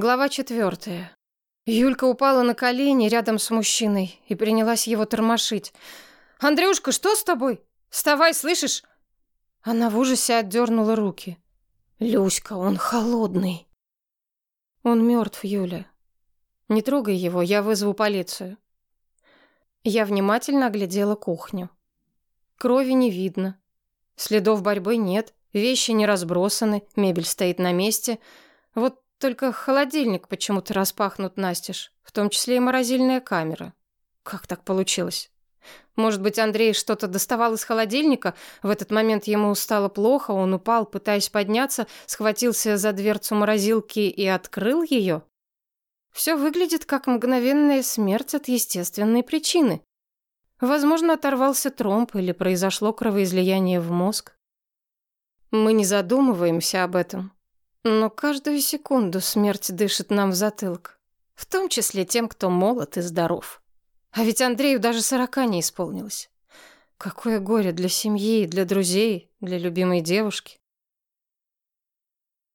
Глава четвертая. Юлька упала на колени рядом с мужчиной и принялась его тормошить. «Андрюшка, что с тобой? Вставай, слышишь?» Она в ужасе отдернула руки. «Люська, он холодный». «Он мертв, Юля. Не трогай его, я вызову полицию». Я внимательно оглядела кухню. Крови не видно. Следов борьбы нет, вещи не разбросаны, мебель стоит на месте. Вот только холодильник почему-то распахнут настежь, в том числе и морозильная камера. Как так получилось? Может быть, Андрей что-то доставал из холодильника? В этот момент ему стало плохо, он упал, пытаясь подняться, схватился за дверцу морозилки и открыл ее? Все выглядит как мгновенная смерть от естественной причины. Возможно, оторвался тромб или произошло кровоизлияние в мозг. Мы не задумываемся об этом, но каждую секунду смерть дышит нам в затылок. В том числе тем, кто молод и здоров. А ведь Андрею даже сорока не исполнилось. Какое горе для семьи, для друзей, для любимой девушки.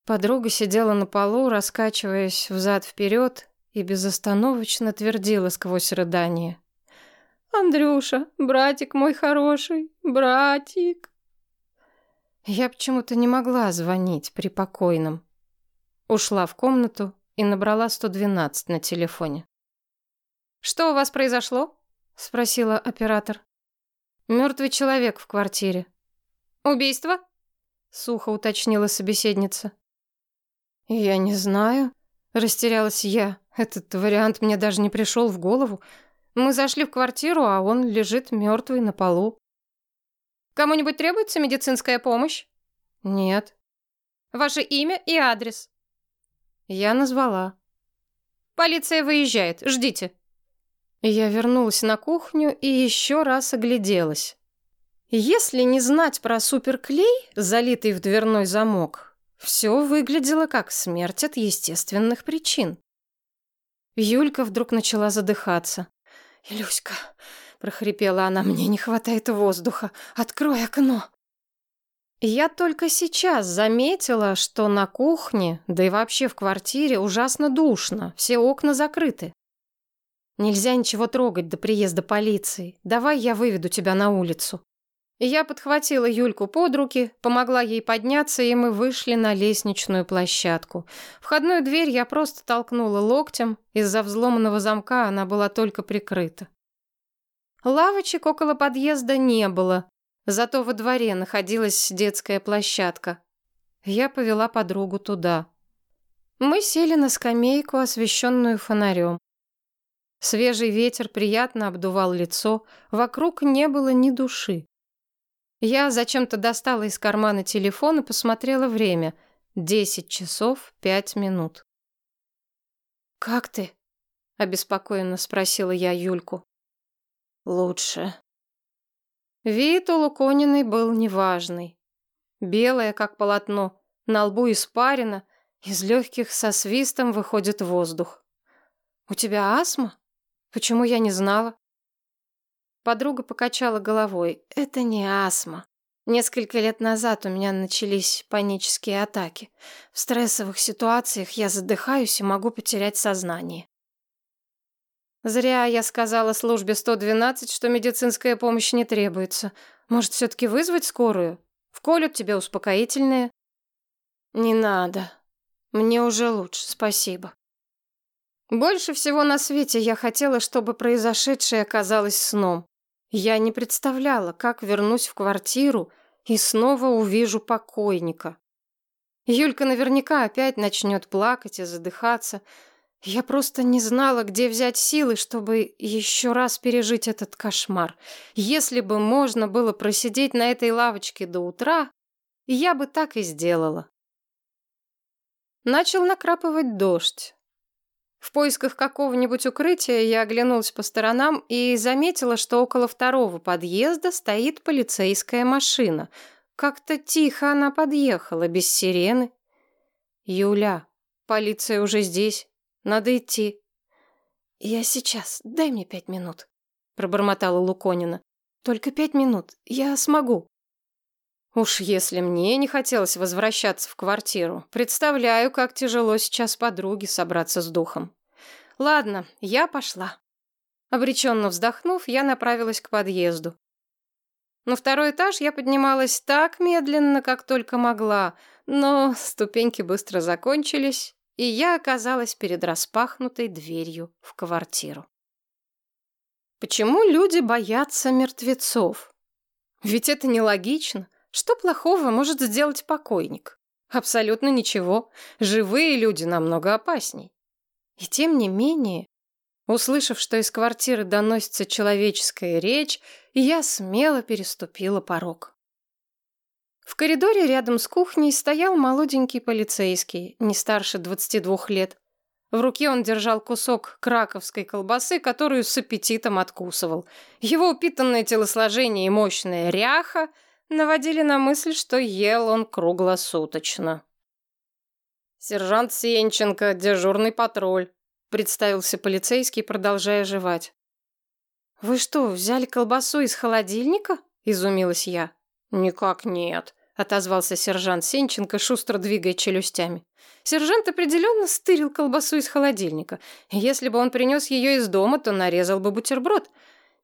Подруга сидела на полу, раскачиваясь взад-вперед, и безостановочно твердила сквозь рыдание. «Андрюша, братик мой хороший, братик!» Я почему-то не могла звонить при покойном. Ушла в комнату и набрала 112 на телефоне. «Что у вас произошло?» — спросила оператор. «Мертвый человек в квартире». «Убийство?» — сухо уточнила собеседница. «Я не знаю», — растерялась я. Этот вариант мне даже не пришел в голову. Мы зашли в квартиру, а он лежит мертвый на полу. Кому-нибудь требуется медицинская помощь? Нет. Ваше имя и адрес? Я назвала. Полиция выезжает. Ждите. Я вернулась на кухню и еще раз огляделась. Если не знать про суперклей, залитый в дверной замок, все выглядело как смерть от естественных причин. Юлька вдруг начала задыхаться. «Илюська, прохрипела она. Мне не хватает воздуха. Открой окно. Я только сейчас заметила, что на кухне, да и вообще в квартире ужасно душно. Все окна закрыты. Нельзя ничего трогать до приезда полиции. Давай я выведу тебя на улицу. Я подхватила Юльку под руки, помогла ей подняться, и мы вышли на лестничную площадку. Входную дверь я просто толкнула локтем, из-за взломанного замка она была только прикрыта. Лавочек около подъезда не было, зато во дворе находилась детская площадка. Я повела подругу туда. Мы сели на скамейку, освещенную фонарем. Свежий ветер приятно обдувал лицо, вокруг не было ни души. Я зачем-то достала из кармана телефон и посмотрела время. Десять часов пять минут. «Как ты?» — обеспокоенно спросила я Юльку. Лучше. Вид у Лукониной был неважный. Белое, как полотно, на лбу испарина, из легких со свистом выходит воздух. «У тебя астма? Почему я не знала?» Подруга покачала головой. «Это не астма. Несколько лет назад у меня начались панические атаки. В стрессовых ситуациях я задыхаюсь и могу потерять сознание. Зря я сказала службе 112, что медицинская помощь не требуется. Может, все-таки вызвать скорую? Вколют тебе успокоительные? Не надо. Мне уже лучше, спасибо. Больше всего на свете я хотела, чтобы произошедшее оказалось сном. Я не представляла, как вернусь в квартиру и снова увижу покойника. Юлька наверняка опять начнет плакать и задыхаться, я просто не знала, где взять силы, чтобы еще раз пережить этот кошмар. Если бы можно было просидеть на этой лавочке до утра, я бы так и сделала. Начал накрапывать дождь. В поисках какого-нибудь укрытия я оглянулась по сторонам и заметила, что около второго подъезда стоит полицейская машина. Как-то тихо она подъехала, без сирены. «Юля, полиция уже здесь. Надо идти. Я сейчас. Дай мне пять минут, пробормотала Луконина. Только пять минут. Я смогу. Уж если мне не хотелось возвращаться в квартиру, представляю, как тяжело сейчас подруге собраться с духом. Ладно, я пошла. Обреченно вздохнув, я направилась к подъезду. На второй этаж я поднималась так медленно, как только могла, но ступеньки быстро закончились, и я оказалась перед распахнутой дверью в квартиру. Почему люди боятся мертвецов? Ведь это нелогично. Что плохого может сделать покойник? Абсолютно ничего. Живые люди намного опасней. И тем не менее, услышав, что из квартиры доносится человеческая речь, я смело переступила порог. В коридоре рядом с кухней стоял молоденький полицейский, не старше 22 лет. В руке он держал кусок краковской колбасы, которую с аппетитом откусывал. Его упитанное телосложение и мощная ряха наводили на мысль, что ел он круглосуточно. «Сержант Сенченко, дежурный патруль», — представился полицейский, продолжая жевать. «Вы что, взяли колбасу из холодильника?» — изумилась я. «Никак нет», — отозвался сержант Сенченко, шустро двигая челюстями. Сержант определенно стырил колбасу из холодильника. Если бы он принес ее из дома, то нарезал бы бутерброд.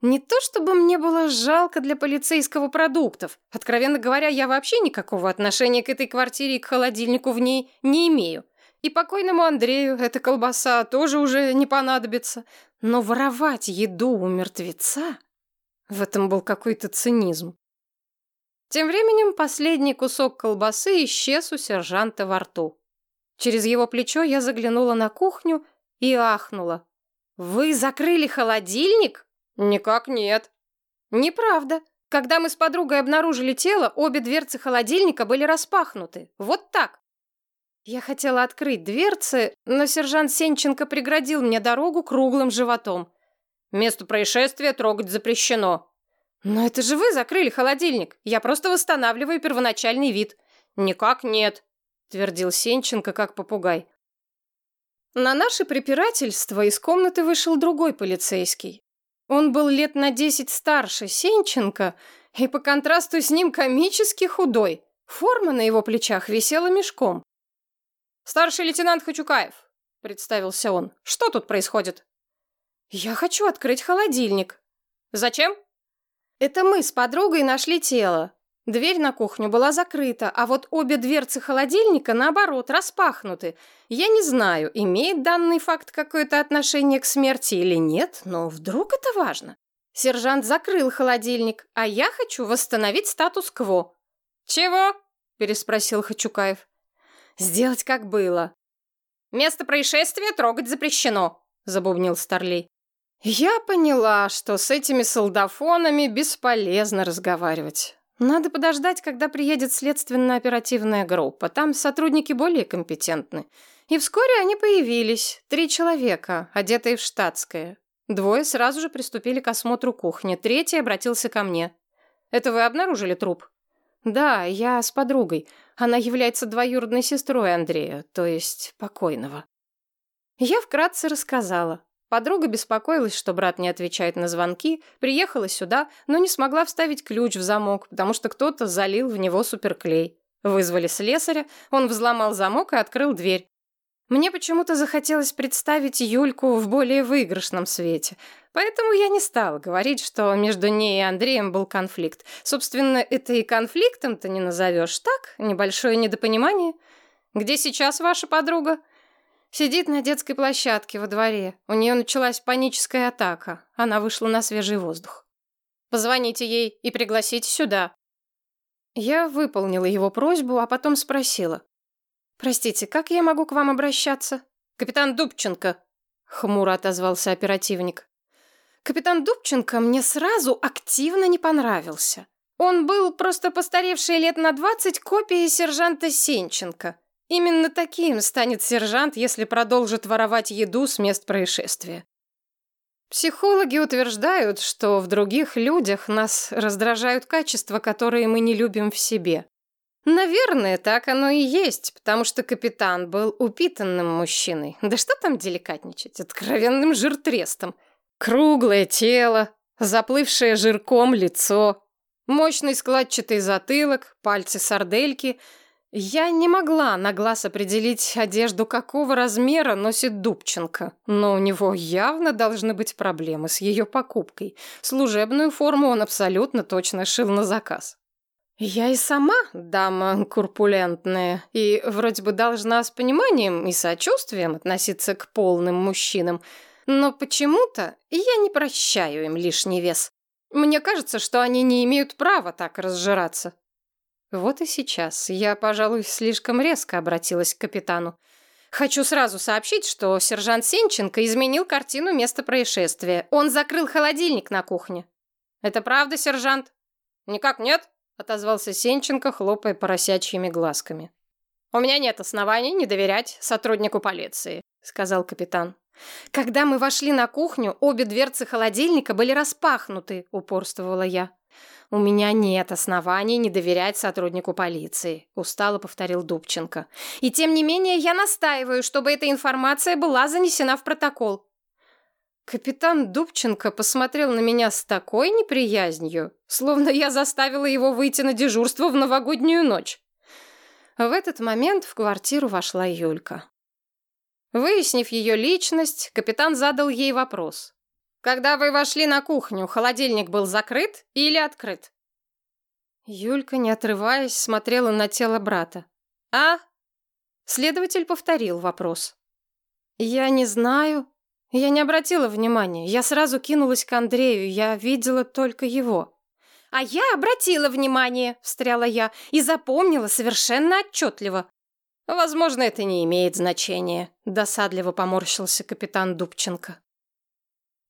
Не то чтобы мне было жалко для полицейского продуктов. Откровенно говоря, я вообще никакого отношения к этой квартире и к холодильнику в ней не имею. И покойному Андрею эта колбаса тоже уже не понадобится. Но воровать еду у мертвеца... В этом был какой-то цинизм. Тем временем последний кусок колбасы исчез у сержанта во рту. Через его плечо я заглянула на кухню и ахнула. «Вы закрыли холодильник?» «Никак нет». «Неправда. Когда мы с подругой обнаружили тело, обе дверцы холодильника были распахнуты. Вот так». Я хотела открыть дверцы, но сержант Сенченко преградил мне дорогу круглым животом. «Место происшествия трогать запрещено», «Но это же вы закрыли холодильник. Я просто восстанавливаю первоначальный вид». «Никак нет», — твердил Сенченко, как попугай. На наше препирательство из комнаты вышел другой полицейский. Он был лет на десять старше Сенченко и по контрасту с ним комически худой. Форма на его плечах висела мешком. «Старший лейтенант Хачукаев», — представился он. «Что тут происходит?» «Я хочу открыть холодильник». «Зачем?» Это мы с подругой нашли тело. Дверь на кухню была закрыта, а вот обе дверцы холодильника, наоборот, распахнуты. Я не знаю, имеет данный факт какое-то отношение к смерти или нет, но вдруг это важно. Сержант закрыл холодильник, а я хочу восстановить статус-кво. «Чего?» – переспросил Хачукаев. «Сделать как было». «Место происшествия трогать запрещено», – забубнил Старлей. Я поняла, что с этими солдафонами бесполезно разговаривать. Надо подождать, когда приедет следственно-оперативная группа. Там сотрудники более компетентны. И вскоре они появились. Три человека, одетые в штатское. Двое сразу же приступили к осмотру кухни. Третий обратился ко мне. «Это вы обнаружили труп?» «Да, я с подругой. Она является двоюродной сестрой Андрея, то есть покойного». Я вкратце рассказала. Подруга беспокоилась, что брат не отвечает на звонки, приехала сюда, но не смогла вставить ключ в замок, потому что кто-то залил в него суперклей. Вызвали слесаря, он взломал замок и открыл дверь. Мне почему-то захотелось представить Юльку в более выигрышном свете, поэтому я не стала говорить, что между ней и Андреем был конфликт. Собственно, это и конфликтом-то не назовешь, так? Небольшое недопонимание. Где сейчас ваша подруга? Сидит на детской площадке во дворе. У нее началась паническая атака. Она вышла на свежий воздух. Позвоните ей и пригласите сюда. Я выполнила его просьбу, а потом спросила. «Простите, как я могу к вам обращаться?» «Капитан Дубченко», — хмуро отозвался оперативник. «Капитан Дубченко мне сразу активно не понравился. Он был просто постаревший лет на двадцать копией сержанта Сенченко. Именно таким станет сержант, если продолжит воровать еду с мест происшествия. Психологи утверждают, что в других людях нас раздражают качества, которые мы не любим в себе. Наверное, так оно и есть, потому что капитан был упитанным мужчиной. Да что там деликатничать, откровенным жиртрестом. Круглое тело, заплывшее жирком лицо. Мощный складчатый затылок, пальцы сардельки. Я не могла на глаз определить одежду, какого размера носит Дубченко, но у него явно должны быть проблемы с ее покупкой. Служебную форму он абсолютно точно шил на заказ. Я и сама дама курпулентная, и вроде бы должна с пониманием и сочувствием относиться к полным мужчинам, но почему-то я не прощаю им лишний вес. Мне кажется, что они не имеют права так разжираться. Вот и сейчас я, пожалуй, слишком резко обратилась к капитану. Хочу сразу сообщить, что сержант Сенченко изменил картину места происшествия. Он закрыл холодильник на кухне. Это правда, сержант? Никак нет, отозвался Сенченко, хлопая поросячьими глазками. У меня нет оснований не доверять сотруднику полиции, сказал капитан. Когда мы вошли на кухню, обе дверцы холодильника были распахнуты, упорствовала я. У меня нет оснований не доверять сотруднику полиции, устало повторил Дубченко. И тем не менее я настаиваю, чтобы эта информация была занесена в протокол. Капитан Дубченко посмотрел на меня с такой неприязнью, словно я заставила его выйти на дежурство в новогоднюю ночь. В этот момент в квартиру вошла Юлька. Выяснив ее личность, капитан задал ей вопрос. «Когда вы вошли на кухню, холодильник был закрыт или открыт?» Юлька, не отрываясь, смотрела на тело брата. «А?» Следователь повторил вопрос. «Я не знаю», я не обратила внимания. Я сразу кинулась к Андрею. Я видела только его. «А я обратила внимание», — встряла я, «и запомнила совершенно отчетливо». «Возможно, это не имеет значения», — досадливо поморщился капитан Дубченко.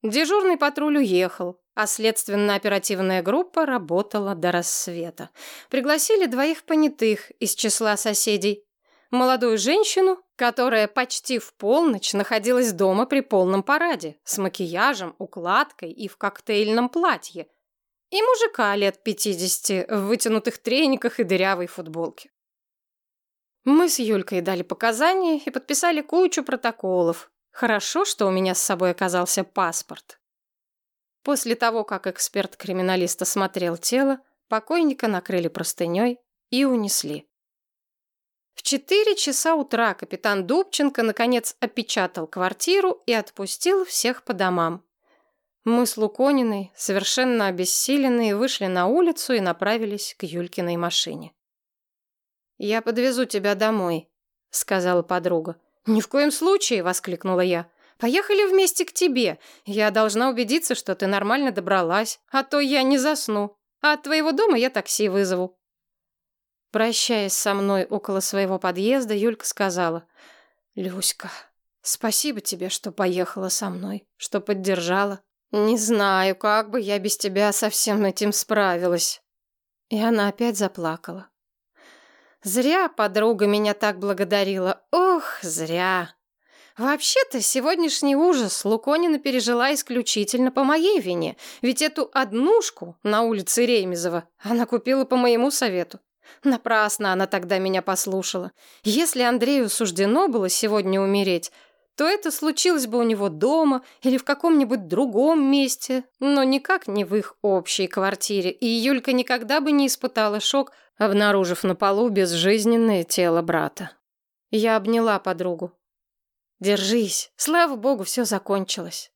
Дежурный патруль уехал, а следственно-оперативная группа работала до рассвета. Пригласили двоих понятых из числа соседей молодую женщину, которая почти в полночь находилась дома при полном параде, с макияжем, укладкой и в коктейльном платье, и мужика лет 50 в вытянутых трениках и дырявой футболке. Мы с Юлькой дали показания и подписали кучу протоколов. Хорошо, что у меня с собой оказался паспорт. После того, как эксперт-криминалист осмотрел тело, покойника накрыли простыней и унесли. В четыре часа утра капитан Дубченко наконец опечатал квартиру и отпустил всех по домам. Мы с Лукониной, совершенно обессиленные, вышли на улицу и направились к Юлькиной машине. «Я подвезу тебя домой», — сказала подруга. «Ни в коем случае!» — воскликнула я. «Поехали вместе к тебе. Я должна убедиться, что ты нормально добралась, а то я не засну. А от твоего дома я такси вызову». Прощаясь со мной около своего подъезда, Юлька сказала, «Люська, спасибо тебе, что поехала со мной, что поддержала. Не знаю, как бы я без тебя со всем этим справилась». И она опять заплакала. Зря подруга меня так благодарила. Ох, зря. Вообще-то, сегодняшний ужас Луконина пережила исключительно по моей вине, ведь эту однушку на улице Ремезова она купила по моему совету. Напрасно она тогда меня послушала. Если Андрею суждено было сегодня умереть, то это случилось бы у него дома или в каком-нибудь другом месте, но никак не в их общей квартире, и Юлька никогда бы не испытала шок, обнаружив на полу безжизненное тело брата. Я обняла подругу. «Держись, слава богу, все закончилось».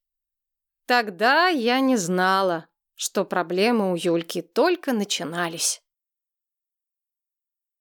Тогда я не знала, что проблемы у Юльки только начинались.